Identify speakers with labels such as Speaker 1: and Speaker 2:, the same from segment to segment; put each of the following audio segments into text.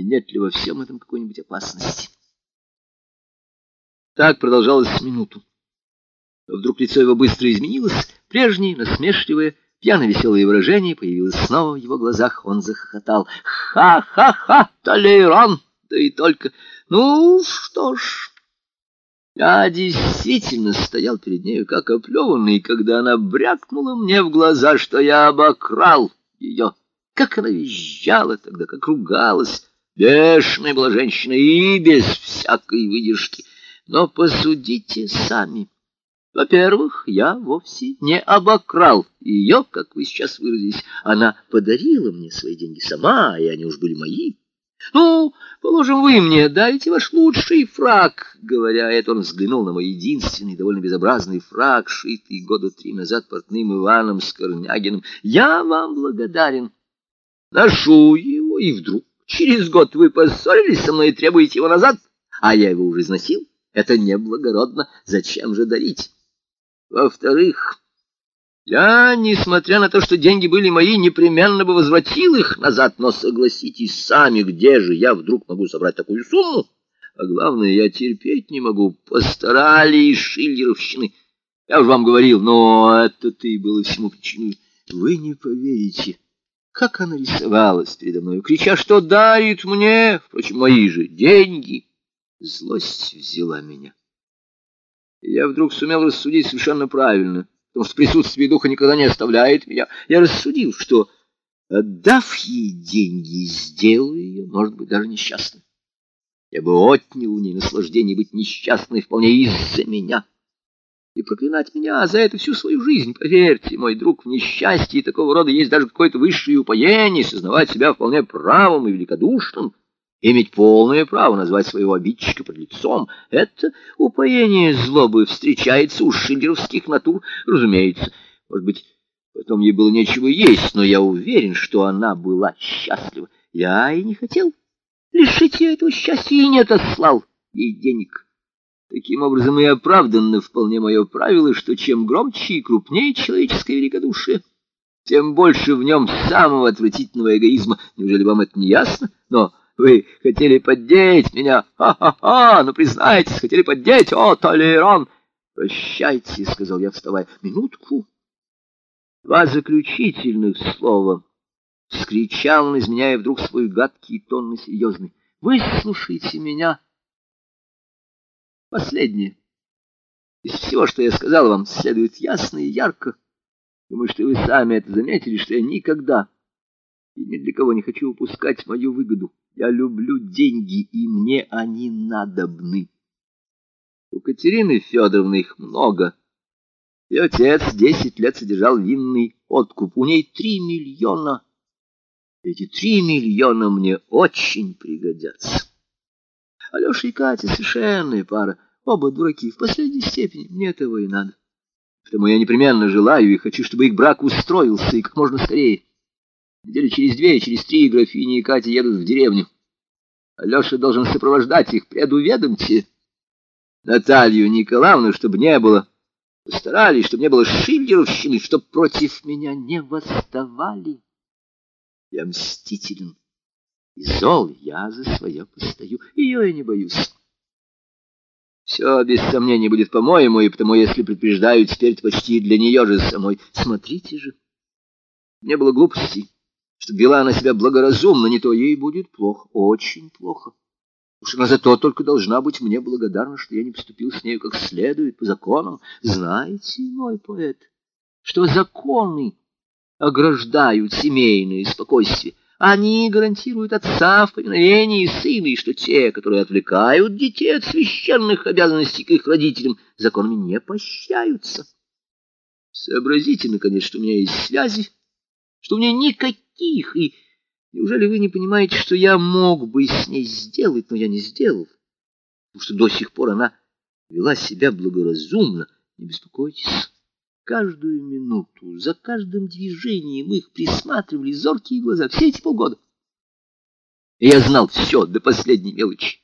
Speaker 1: и нет ли во всем этом какой-нибудь опасности. Так продолжалось минуту. Вдруг лицо его быстро изменилось, прежнее, насмешливое, пьяно-веселое выражение появилось снова в его глазах. Он захохотал. «Ха-ха-ха! Толеран! Да и только... Ну, что ж...» Я действительно стоял перед нею как оплеванный, когда она брякнула мне в глаза, что я обокрал ее. Как она визжала тогда, как ругалась. Бешеная была женщина и без всякой выдержки. Но посудите сами. Во-первых, я вовсе не обокрал ее, как вы сейчас выразились. Она подарила мне свои деньги сама, и они уж были мои. Ну, положим, вы мне дайте ваш лучший фраг. Говоря это, он взглянул на мой единственный, довольно безобразный фраг, шитый года три назад портным Иваном Скорнягиным. Я вам благодарен. Ношу его, и вдруг через год вы поссорились со мной и требуете его назад, а я его уже износил. Это неблагородно. Зачем же дарить? Во-вторых, я, несмотря на то, что деньги были мои, непременно бы возвратил их назад, но согласитесь сами, где же я вдруг могу собрать такую сумму? А главное, я терпеть не могу. Постарались шиллеровщины. Я уж вам говорил, но это-то и было всему причиной. Вы не поверите, как она рисовалась передо мной, крича, что дарит мне, впрочем, мои же деньги. Злость взяла меня. Я вдруг сумел рассудить совершенно правильно, потому что присутствие духа никогда не оставляет меня. Я рассудил, что, отдав ей деньги, сделаю ее, может быть, даже несчастной. Я бы отнял у ней наслаждение быть несчастной вполне из-за меня. И проклинать меня за это всю свою жизнь, поверьте, мой друг, в несчастье такого рода есть даже какое-то высшее упоение, сознавать себя вполне правым и великодушным иметь полное право назвать своего обидчика под лицом. Это упоение злобы встречается у шиллеровских натур, разумеется. Может быть, потом ей было нечего есть, но я уверен, что она была счастлива. Я и не хотел лишить ее этого счастья и не отослал ей денег. Таким образом и оправданно вполне мое правило, что чем громче и крупнее человеческое великодушие, тем больше в нем самого отвратительного эгоизма. Неужели вам это не ясно? Но... Вы хотели поддеть меня. Ха-ха-ха! Ну, признайтесь, хотели поддеть. О, Толеран! Прощайте, — сказал я, вставая. Минутку. Два заключительных слова. Вскричал он, изменяя вдруг свой гадкий тон на серьезный. Выслушайте меня. Последнее. Из всего, что я сказал вам, следует ясно и ярко. Думаю, что вы сами это заметили, что я никогда и ни для кого не хочу упускать мою выгоду. Я люблю деньги, и мне они надобны. У Катерины Федоровны их много. И отец десять лет содержал винный откуп. У ней три миллиона. Эти три миллиона мне очень пригодятся. Алеша и Катя совершенная пара. Оба дураки в последней степени. Мне этого и надо. Потому я непременно желаю и хочу, чтобы их брак устроился и как можно скорее. Недели через две, через три графини и Катя едут в деревню. Алеша должен сопровождать их, предуведомьте Наталью Николаевну, чтобы не было. Постарались, чтобы не было шиллеровщины, чтобы против меня не восставали. Я мстителен и зол, я за свое постою, ее я не боюсь. Все без сомнения будет по-моему, и потому, если предупреждаю, теперь почти для нее же самой. Смотрите же, не было глупостей что вела она себя благоразумно, не то ей будет плохо, очень плохо. Уж она зато только должна быть мне благодарна, что я не поступил с нею как следует, по законам. Знаете, мой поэт, что законы ограждают семейное спокойствие. Они гарантируют отца в повиновении сына, и что те, которые отвлекают детей от священных обязанностей к их родителям, законами не поощряются. Сообразите, наконец, что у меня есть связи, что у меня никаких и неужели вы не понимаете, что я мог бы с ней сделать, но я не сделал, потому что до сих пор она вела себя благоразумно, не беспокойтесь. Каждую минуту, за каждым движением их присматривали зоркие глаза все эти полгода. И я знал все до последней мелочи.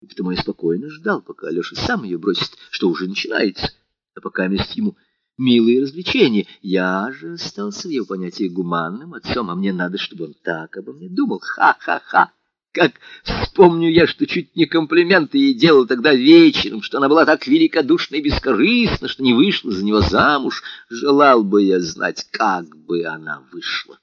Speaker 1: И потому я спокойно ждал, пока Алеша сам ее бросит, что уже начинается, а пока мест ему милые развлечения. Я же остался в его понятии гуманным отцом, а мне надо, чтобы он так обо мне думал. Ха-ха-ха! Как вспомню я, что чуть не комплименты ей делал тогда вечером, что она была так великодушна и бескорыстна, что не вышла за него замуж, желал бы я знать, как бы она вышла.